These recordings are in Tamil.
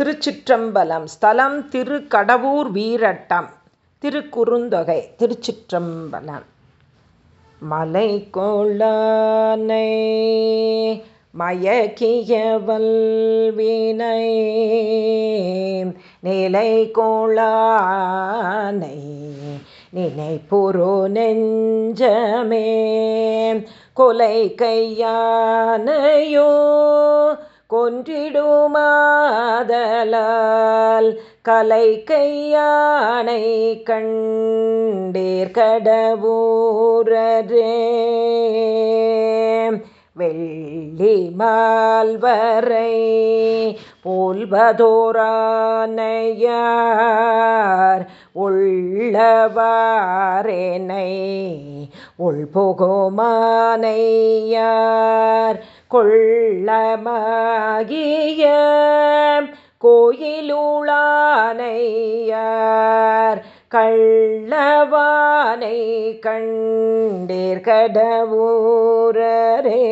திருச்சிற்றம்பலம். ஸ்தலம் திரு கடவுர் வீரட்டம். திருக்குறுந்தொகை திருச்சிற்றம்பலம். மலை கோளானை மயக்கியவல்வினை நிலை கோளானை நினைப்புரு நெஞ்சமே. கொலை கையானையோ கொன்றிடுமாதலால் கலை கையானை கண்டீர் கடவுரே வெள்ளி மால்வரை போல்வதோரானையார் உள்ளவாரேனை உள்புகுமானையார் கொள்ளமாகிய கோயிலுளானையார் கள்ளவானை கண்டீர் கடவுரரே.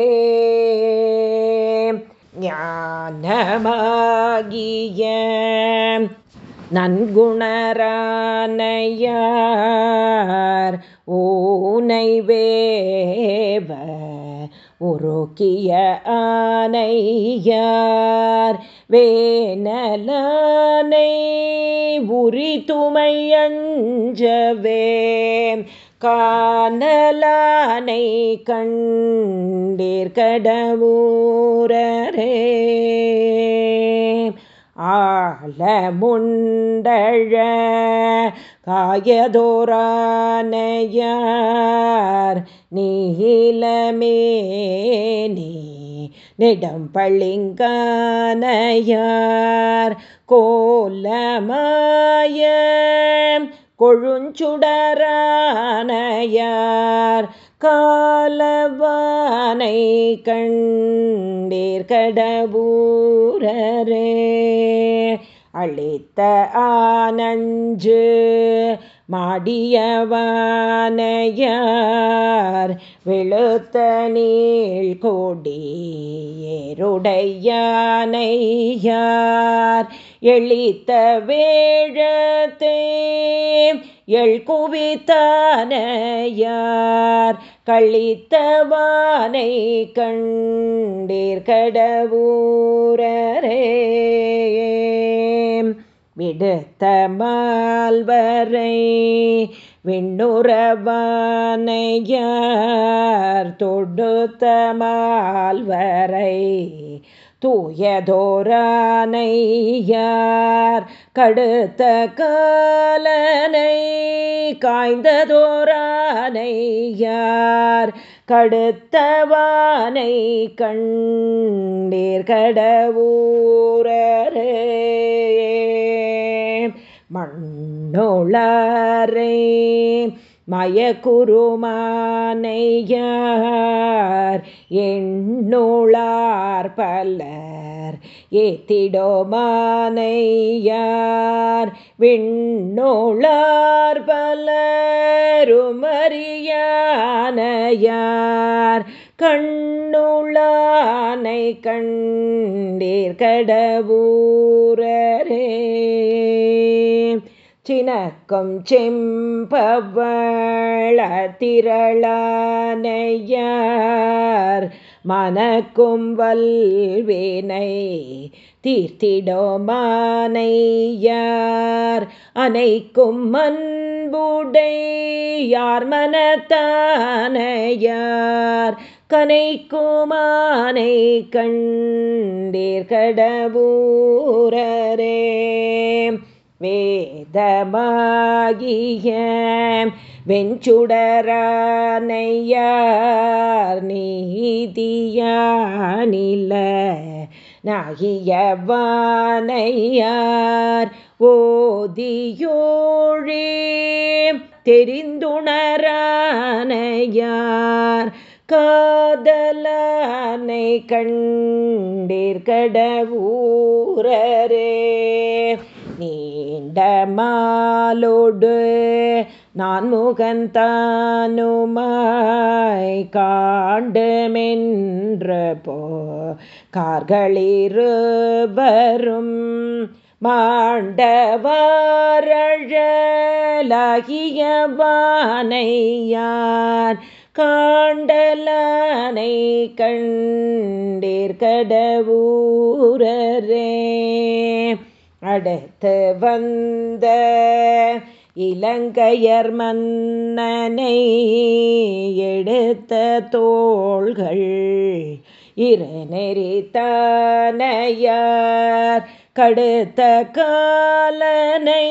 ஞானமாகிய நன்குணரானையார் ஊனை வேவ உருக்கிய ஆனையார் வேனலானை உரித்துமை அஞ்சவே காணலானை கண்டீர் கடவுரரே. ஆழ முண்டழ காயதோரானையார் நீலமேனி நெடம் பளிங்கானையார் கோலமாய கொழுஞ்சுடரானையார் காலவானை கண்டீர் கடபூரரே அளித்த ஆனஞ்சு மாடியவானையார் வெளுத்த நீள் கோடி ஏருடையானையார் எளித்த வேழத்தே எள் குவித்தானையார் கழித்தவானை கண்டீர் கடவுரரே. விடுத்த மால்வரை விண்ணுறவானையார் தொடுத்த மால்வரை தூயதோரானையார் கடுத்த காலனை காய்ந்ததோரானையார் கடுத்தவானை கண்டீர் கடவுரே மண்ணோளாரை மயக்குருமானையார் எண்ணோளார் பலர் ஏத்திடோமானையார் விண்ணோளார் பலருமறியானையார் கண்ணுளானை கண்டீர் கடவுரரே. சினக்கும் செம்பவள திரளானையார் மனக்கும் வல்வேனை தீர்த்திடோமானையார் அனைக்கும் அன்புடையார் மனத்தானையார் கனைக்குமானை கண்டீர் கடவுரரே. வேதமாகிய வெஞ்சுடரானையார் நீதியானில நாகியவானையார் ஓதியோழே தெரிந்துணரானையார் காதலானை கண்டீர் நீ நீண்ட நான் முகந்தானுமாய் காண்டுமென்று போ. கார்களிருவரும் மாண்டவாரழலாகியவானையார் காண்டலானை கண்டீர் கடவுரரே. அடுத்து வந்த இலங்கையர் மன்னனை எடுத்த தோள்கள் இரு நெறித்தானையார் கடுத்த காலனை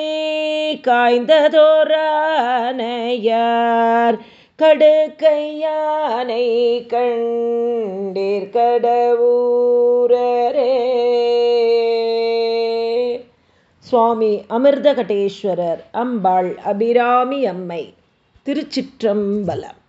காய்ந்ததோரானையார் கடுக்கையானை கண்டீர் கடவுரரே. சுவாமி அமிர்தகடேஸ்வரர் அம்பாள் அபிராமி அம்மை திருச்சிற்றம்பலம்.